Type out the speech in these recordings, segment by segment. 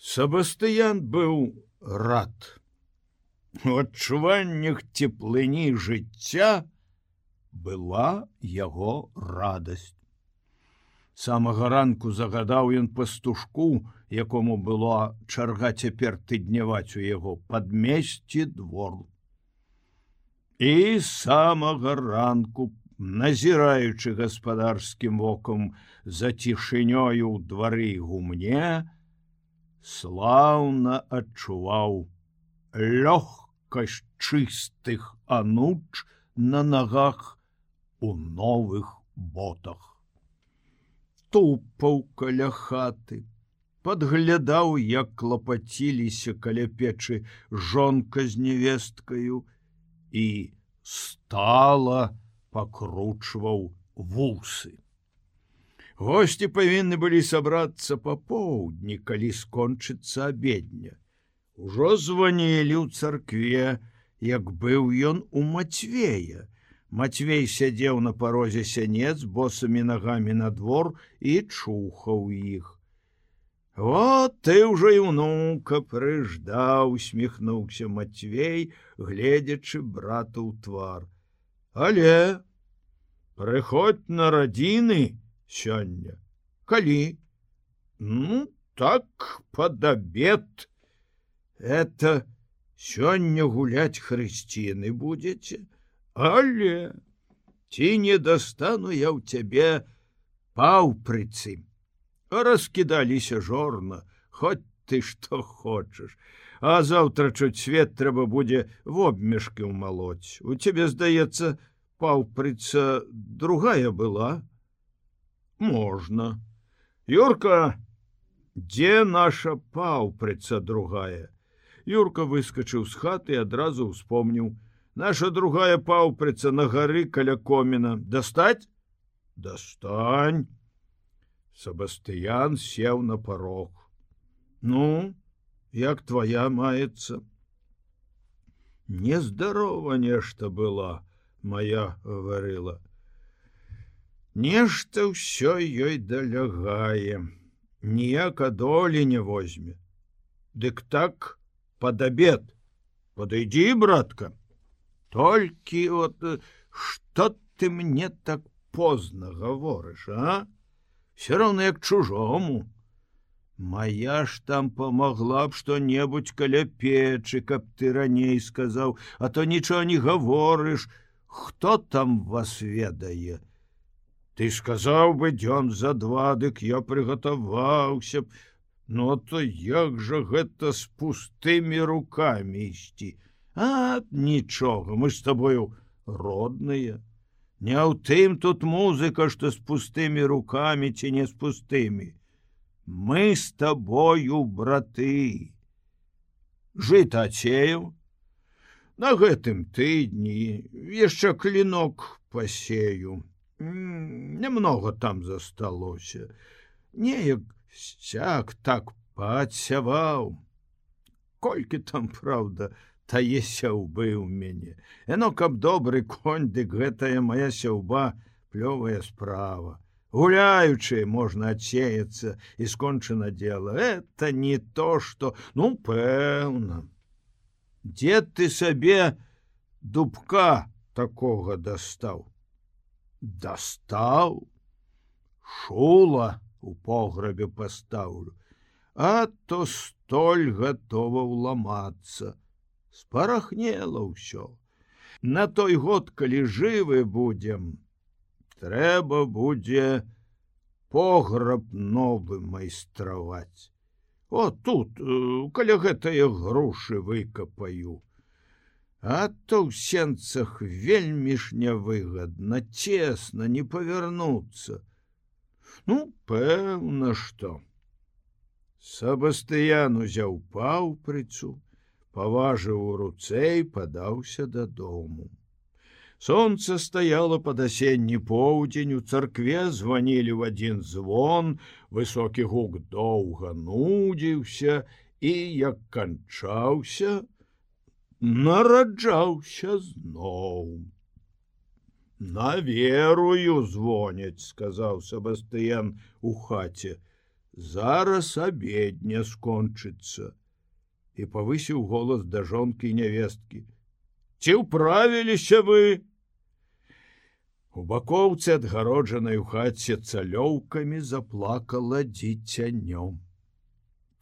Сабастыян быў рад. У адчуваннях цеплыні жыцця была яго радасць. Самага ранку загадаў ён пастушку, якому было чарга цяпер тыдняваць у яго падмесці двор. І самага ранку, назіраючы гаспадарскім вокам за цішынёю ў двары гумне, слаўна адчуваў лёгкасць чыстых ануч на нагах у новых ботах. Тупаў каля хаты, подглядаў, як клапаціліся каля печы жонка з невесткаю і стала пакручваў вусы. Госці павінны былі сабрацца па поўдні, калі скончыцца абедня. Ужо званілі ў царкве, як быў ён у Мацвея. Мацвей сядзеў на парозе сянец босамі нагамі на двор і чухаў іх. Вот ты ўжо і внука прыждаў, усміхнуўся Мацвей, гледзячы брату ў твар. Але прыходь на радзіны, сёння калі ну так под обед. Это сёння гулять хрысціны будете? Але ці не достану я ў цябе паўпрыцы раскідаліся жорна хоть ты что хочаш а заўтра чуць свет трэба будзе в обмешкі ўмалоць у цябе здаецца паўпрыца другая была можно юрка дзе наша паўпрыца другая? Юрка выскочыў з хаты адразу успомніў наша другая паўпрыца на гары каля коміна. Дастаць? Дастань. Сабастыян сеў на порог ну як твоя маецца? Нездарова нешта была моя гаварыла Нешта ўсё ёй далягае, ніяка долі не возьме. Дык так под абед. Подойдзі братка. Толькі вот что ты мне так позна гаворыш а? Все равно як чужому. Моя ж там помогла б что-небудзь каля печы каб ты раней сказаў а то нічого не гаворыш. Хто там вас ведае ты сказаў бы дзён за два дык я прыгатаваўся б ну, то як жа гэта з пустымі руками ісці? А нічога мы з табою родныя. Не ў тым тут музыка што з пустымі руками ці не з пустымі. Мы з табою браты. Жыта цею на гэтым тыдні яшчэ клінок пасею немного там засталося неяк сяк так падсяваў колькі там праўда тае сяўбы ў мяне яно каб добры конь дык гэтая моя сяўба плёвая справа. Гуляючы можна адсеяцца і скончана дело. Это не то что ну пэўна. Дзе ты сабе дубка такога дастаў дастаў шула у пограбе пастаўлю а то столь готова ўламацца спарахнела ўсё на той год калі жывы будзем трэба будзе пограб новы майстраваць о тут э, каля гэтыя грушы выкапаю А то ў сенцах вельмі ж нявыгадна, цесна не павярнуцца. Ну, пэўна, што. Сабастыян узяў паўпрыцу, паважыў у руцэй, падаўся дадому. Сонце стаяло пад асенні поўдзень у царкве званілі ў адзін звон, высокі гук доўга нудзіўся і як канчаўся, нараджаўся зноў. На верую звоняць, сказаў Сабастыян у хаце. зараз абедня скончыцца і павысіў голас да жонкі нявесткі. Ці ўправіліся вы? У бакоўцы адгароджанай у хаце цалёўкамі заплакала дзіцянём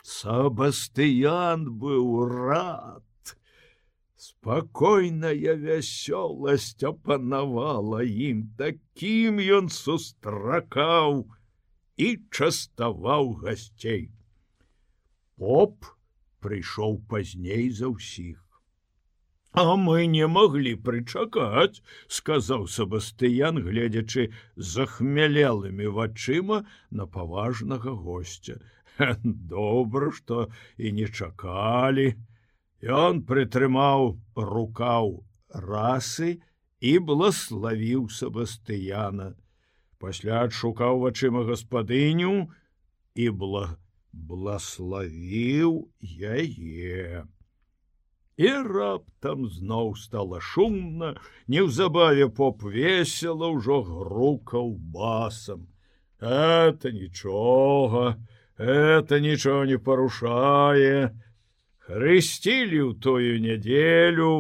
Сабастыян быў рад спакойная вясёласць апанавала ім такім ён сустракаў і частаваў гасцей. Поп прыйшоў пазней за ўсіх. А мы не маглі прычакаць сказаў сабастыян гледзячы захмялелымі вачыма на паважнага гостця добра што і не чакалі Ён прытрымаў рукаў расы і блаславіў сабастыяна. Пасля адшукаў вачыма гаспадыню і бла блаславіў яе. І раптам зноў стала шумна, неўзабаве поп весела ўжо грукаў басам. Это нічога, это нічого не парушае, хрысцілі ў тою нядзелю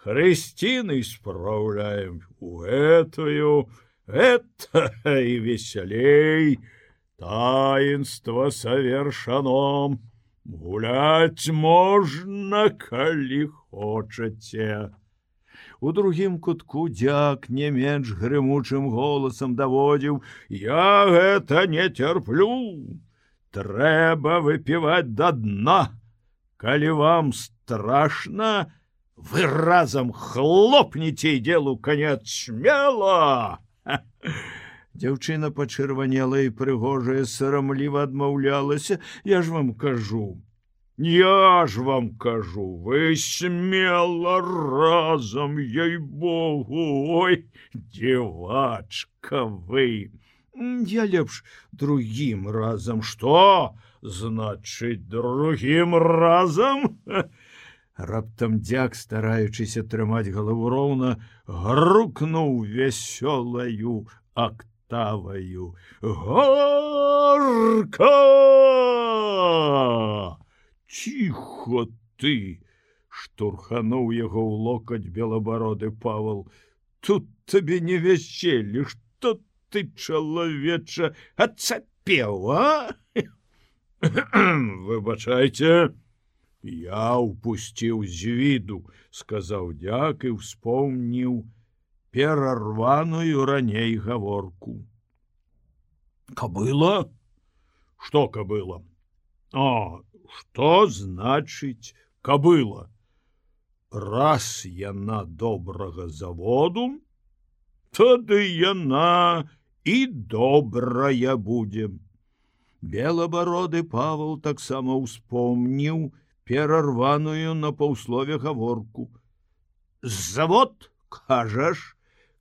хрысціны спраўляем у гэтую это і весялей таінства савершаном гуляць можна калі хочаце у другім кутку дзяк не менш грымучым голасам даводзіў я гэта не цярплю трэба выпіваць да дна калі вам страшно вы разам хлопнеце делу конец смела! Дзяўчына пачырванела і прыгожая сарамліва адмаўлялася. Я ж вам кажу. Я ж вам кажу вы смела разам ей богу ой девачка вы! Я лепш другим разам. Что значыць другим разам? Раптам дзяк стараючыся трымаць галаву роўна грукнуў вясёлаю актаваю. Горка! Ціхо ты штурхануў яго ў локаць белабароды павал. Тут табе не вяселі что ты чалавеча адцапеў а выбачайте я упусціў з віду сказаў дзяк і успомніў перарваную раней гаворку кабыла что кабыла а что значыць кабыла раз яна добрага заводу тады яна і добрая будем белабароды павал таксама ўспомніў перарваную на паўслове гаворку завод кажаш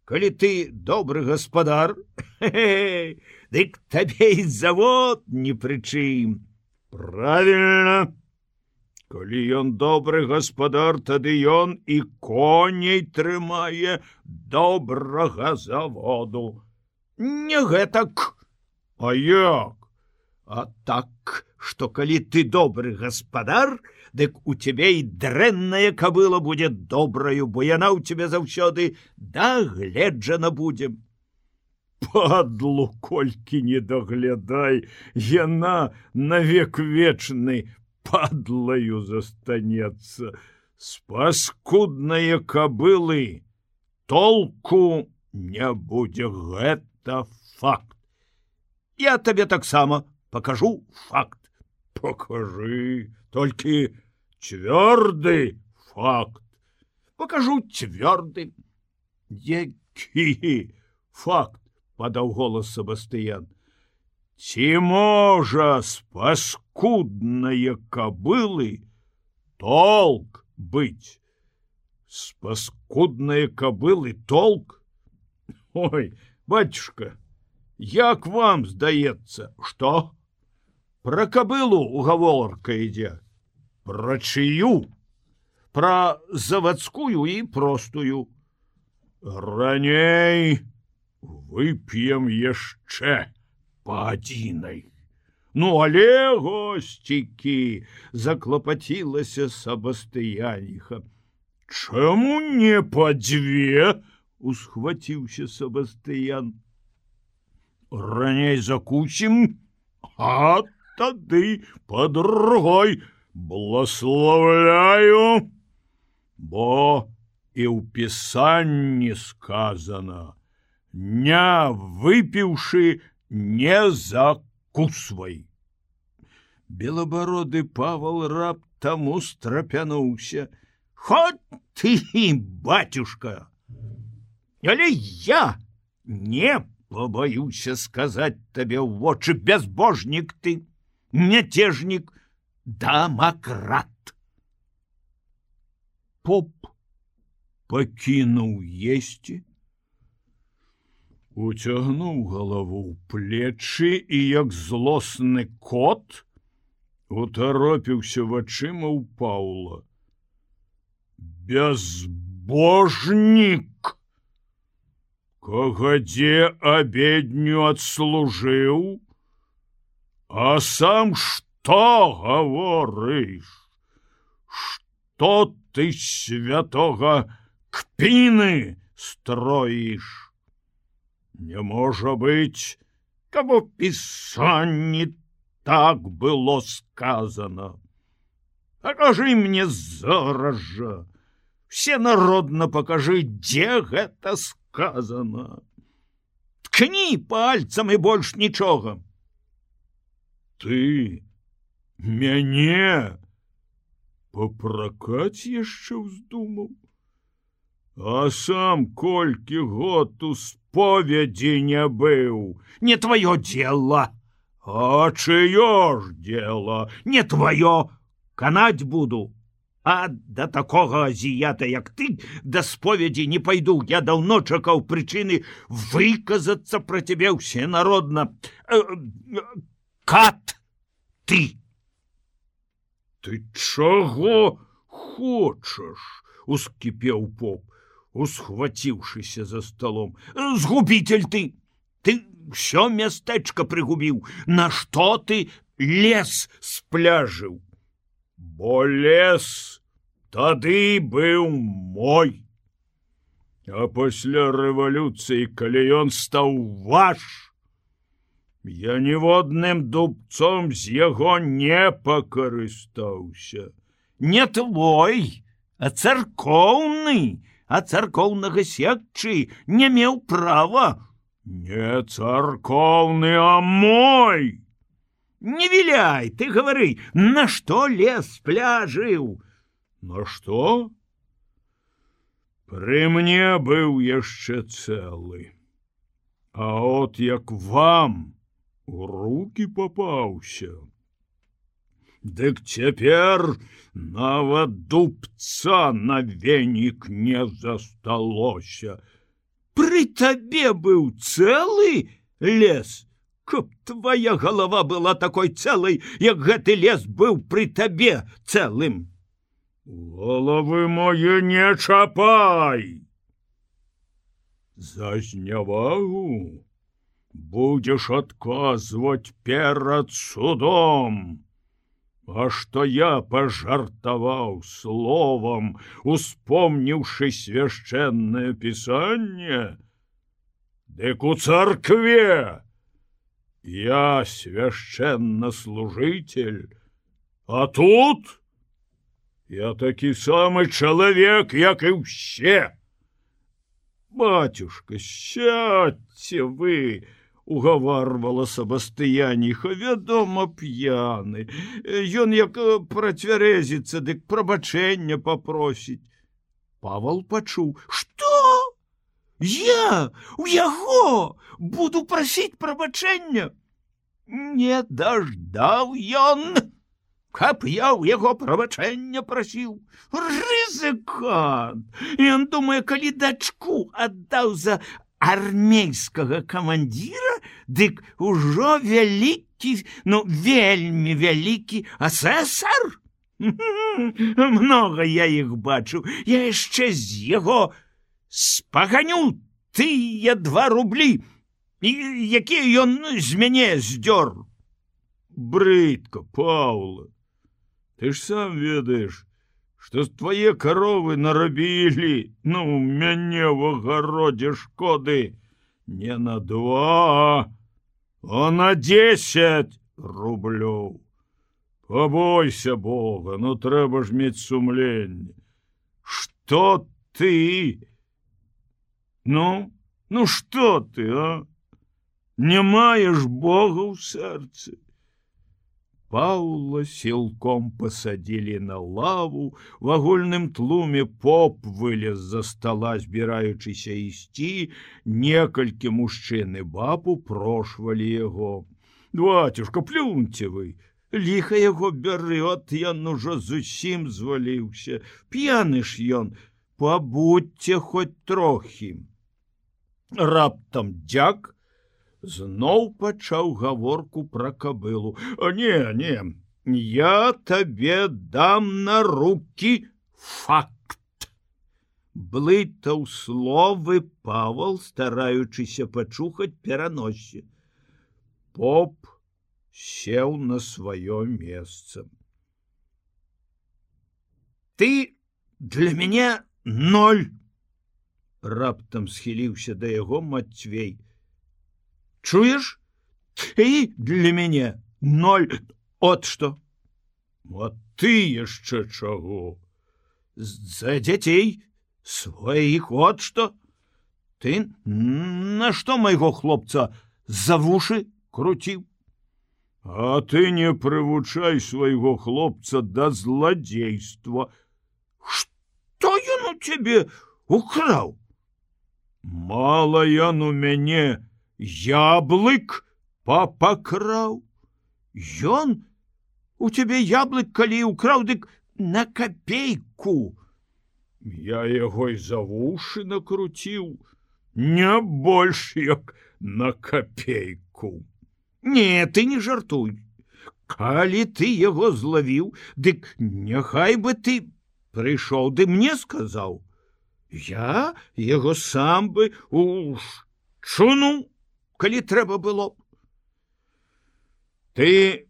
калі ты добры гаспадар дык табе і завод не прычым правильно. Калі ён добры гаспадар тады ён і коней трымае добрага заводу не гэтак а як А так, что калі ты добры гаспадар, дык у цябе і дрэнная кабыла будзе добраю, бо яна ў тебе заўсёды дагледжана будзем. Падлу колькі не даглядай, яна навек вечны падлаю застанецца. Спаскуднае кабылы, толку не будзе гэта факт. Я табе таксама покажу факт покажи только цвёрды факт покажу цвёрды які факт подаў голос сабастыян ці можа спаскуднае кабылы толк быть спаскуднае кабылы толк ой батюшка як вам здаецца что Пра кабылу угаворка ідзе пра чыю пра завадскую і простую раней вып'ем яшчэ па адзінай Ну але госцікі заклапацілася сабастыяніха. Чаму не па дзве? усхваціўся сабастыян. Раней закусім, а тады па другой благословляю, бо і ў пісанні сказано: не выпіўшы не закусвай. Белабароды павал раптам устрапянуўся. Ход ты, батюшка! Але я не побаюся сказаць табе ў вочы бязбожнік ты, няцежнік, дамакрат. Поп пакінуў есці, уцягнуў галаву ў плечы і як злосны кот утаропіўся вачыма ў паула. Бязбожнік! Кагадзе абедню адслужыў, А сам што гаворыш? Што ты святога кпіны строіш? Не можа быць, каб у пісанні так было сказано. Пакажы мне зараз жа, все народна пакажы, дзе гэта сказано. Ткні пальцам і больш нічога. Ты мяне попракаць яшчэ ўздумаў, А сам колькі год у споведзі не быў, не твоё дело, А чыё ж дело, не твоё, канаць буду. А да такога азіята, як ты да споведзі не пайду, я даўно чакаў прычыны выказацца пра цябе ўсе народна. Э, кат ты. Ты чаго хочаш? ускіпеў поп усхваціўшыся за столом. Згубитель ты ты все мястэчка прыгубіў нашто ты лес спляжыў бо лес тады быў мой. А пасля рэвалюцыі калі ён стаў ваш я ніводным дубцом з яго не пакарыстаўся не твой а царкоўны а царкоўнага секчы не меў права. Не царкоўны а мой! Не віляй ты гавары на што лес пляжыў на што пры мне быў яшчэ цэлы а от як вам у руки попаўся Дык цяпер нават дубца на венік не засталося. Пры табе быў цэлы лес, Каб твоя голова была такой цэлай, як гэты лес быў пры табе цэлым. Головы мое не чапай. За знявагу будзеш адказваць перад судом. А што я пажартаваў словам, успомніўшы свяшчэннае пісанне, Дык у царкве я свяшчэнна служитель, А тут я такі самы чалавек, як і ўсе. Батюшка, сядьце вы, угаварвала сабастыяніха вядома п'яны ён як працвярэзіцца дык прабачэння папросіць. Павал пачуў что я? У яго? Буду прасіць прабачэння? Не даждаў ён каб я ў яго прабачэння прасіў. Рызыкан ён думае калі дачку аддаў за армейскага камандзіра дык ужо вялікі ну вельмі вялікі асэсар. Много я іх бачу я яшчэ з яго спаганю тыя два рублі якія ён з мяне здёр. Брыдка Паула ты ж сам ведаеш что з твае каровы нарабілі ну мяне в агародзе шкоды не на два а на десять рублёў побойся бога ну трэба ж мець сумленне что ты? Ну ну что ты а? Не маеш бога ў сэрцы Паула сілком пасадзілі на лаву в агульным тлуме поп вылез за стола збіраючыся ісці. Некалькі мужчыны бабу прошвалі яго. Батюшка плюньце вы! Ліха яго бяры от ён ужо зусім зваліўся. П'яны ж ён пабудьце хоць трохі! Раптам дзяк зноў пачаў гаворку пра кабылу. Не не я табе дам на руки факт блытаў словы павал стараючыся пачухаць пераноссе поп сеў на сваё месца. Ты для мяне ноль раптам схіліўся да яго мацвей чуешь? Ты для мяне ноль. От что? Вот ты яшчэ чаго. За дзяцей сваіх от что? Ты на что майго хлопца за вушы круціў? А ты не прывучай свайго хлопца да злодзейства что ён у цябе украў? Мало ён у мяне не яблык папакраў ён у цябе яблык калі украў дык на копейку я яго і за вушы накруціў. Не больш як на копейку не ты не жартуй. Калі ты яго злавіў дык няхай бы ты прыйшоў ды мне сказаў. Я яго сам бы у чуну калі трэба было ты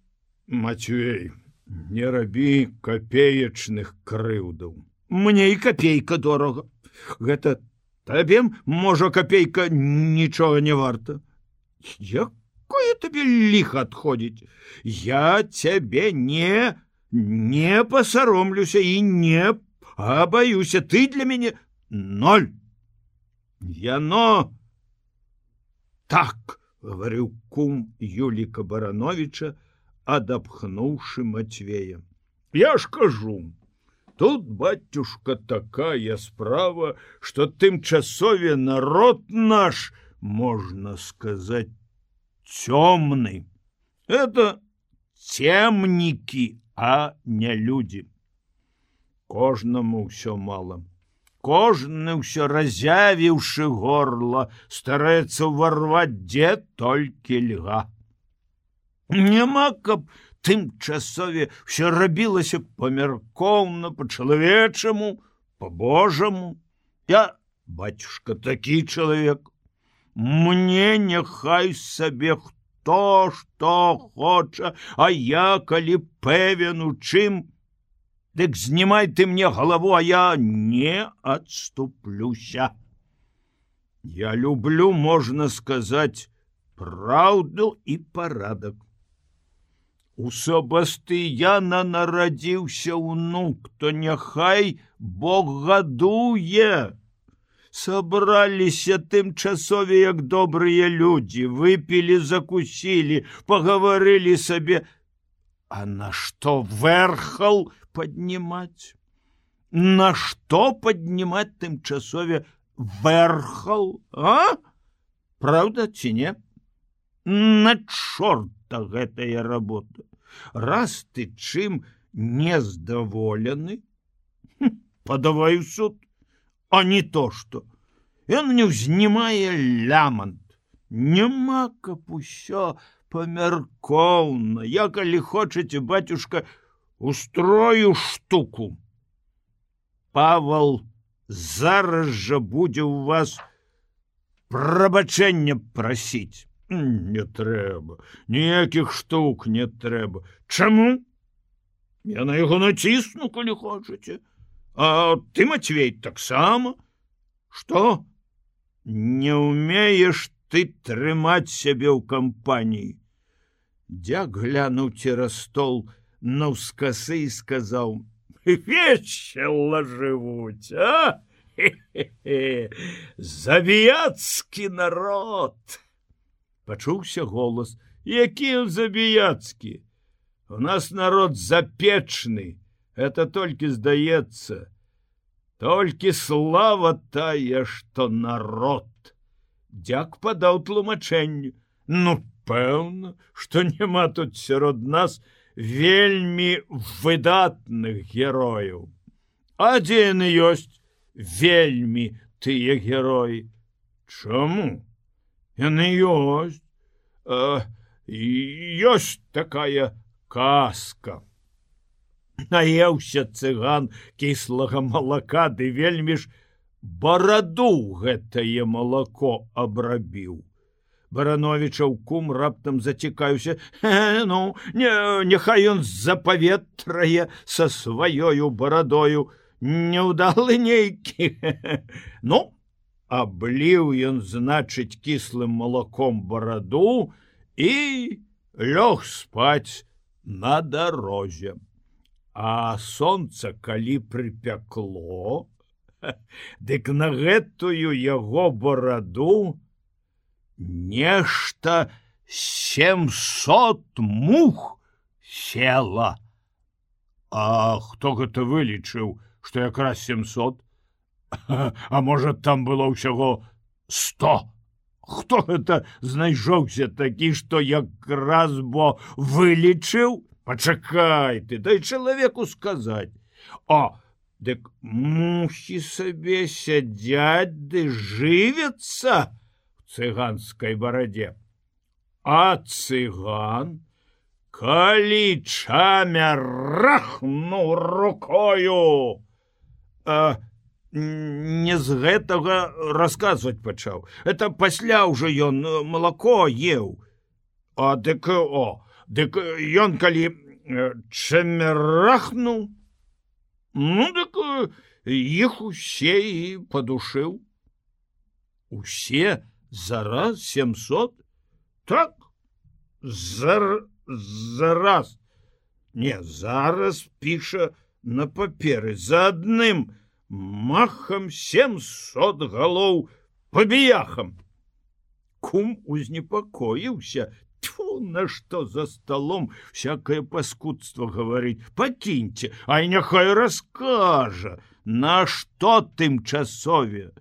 мацюей не рабі капеечных крыўдаў. Мне і копейка дорага. Гэта табе можа копейка нічога не варта. Якое табе ліха адходзіць? Я цябе не не пасаромлюся і не абаюся. Ты для мяне ноль. Яно так говорил кум юліка барановича адапхнуўшы мацвея я ж кажу тут батюшка такая справа что тымчасове народ наш можно сказать цёмны это цемнікі а не люди. Кожнаму ўсё малым кожны ўсё разявіўшы горла стараецца ўварваць дзе толькі льга. Няма каб тым часове все рабілася памяркоўна по-чалавечаму по-божаму я батюшка такі чалавек. Мне няхай сабе хто што хоча а я калі пэвен у чым то Дык знімай ты мне галаву, а я не адступлюся. Я люблю, можна сказаць, праўду і парадак. У сабастыяна нарадзіўся ўнук, то няхай Бог гадуе. Сабраліся тымчасове, як добрыя людзі, выпілі, закусілі, пагаварылі сабе, А нашто верхал поднимать? На что поднимать тымчасове верхал а? Правда ці не? На чорта гэтая работа раз ты чым нездаволены подавай суд а не то что. Ён не ўзнімае лямант няма каб усё памяркоўна я калі хочаце батюшка то устрою штуку. Павал зараз жа будзе у вас прабачэнне прасіць. Не трэба ніякіх штук не трэба. Чаму? Я на яго націсну калі хочаце. А ты мацвей таксама. Что не умееш ты трымаць сябе ў кампаніі. Дзяк глянуў цераз стол на ўскасы і сказаў весело жывуць а? Забіяцкі народ! Пачуўся голас які забіяцкі у нас народ запечны это толькі здаецца толькі слава тая что народ! Дзяк падаў тлумачэнню ну пэўна что няма тут сярод нас вельмі выдатных герояў. Адзін ёсць вельмі тыя героі. Чаму? Яны ёсць ёсць такая казка. Наеўся цыган кіслага малака ды вельмі ж бараду гэтае малако абрабіў барановичаў кум раптам зацікаюся. Ну не няхай ён запаветрае са сваёю барадою. Неўдалы нейкі. Ну абліў ён значыць кіслым малаком бараду і лёг спаць на дарозе. А солнце калі прыпякло дык на гэтую яго бараду нешта 700 мух села. А хто гэта вылічыў что якраз 700 а может там было ўсяго 100 хто гэта знайшоўся такі что якраз бо вылічыў пачакай ты дай чалавеку сказаць. О дык мухі сабе сядзяць ды жывецца цыганской бараде а цыган калі чамярахну рукою а, не з гэтага расказваць пачаў. Это пасля ўжо ён малако еў. А дык о дык ён калі чамярахнуў ну дык іх усе і падушыў. Усе на зараз 700 так. За зараз. Не зараз піша на паперы. За адным махам 700 галоў пабіяхам кум узнепакоіўся Тьфу, на что за столом всякое паскудство говорить. Покиньте а няхай раскажа на что тым часове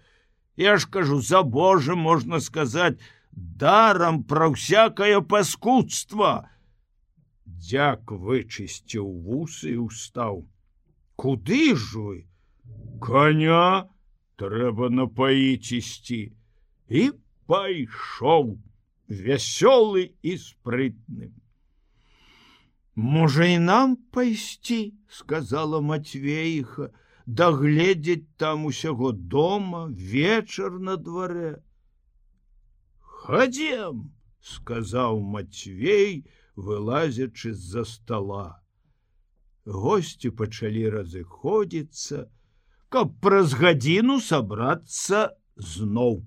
Я ж кажу за Боже можна сказаць дарам пра всякое паскудство. Дяк вычысціў вусы і устаў. Куды ж вы? Коня трэба напаіць ісці і пайшоў вясёлы і спрытным. Можа і нам пайсці, сказала Матвеіха, дагледзець там усяго дома вечар на дварэ. Хадзем сказаў мацвей вылазячы з-за стола. Гости пачалі разыходзіцца каб праз гадзіну сабрацца зноў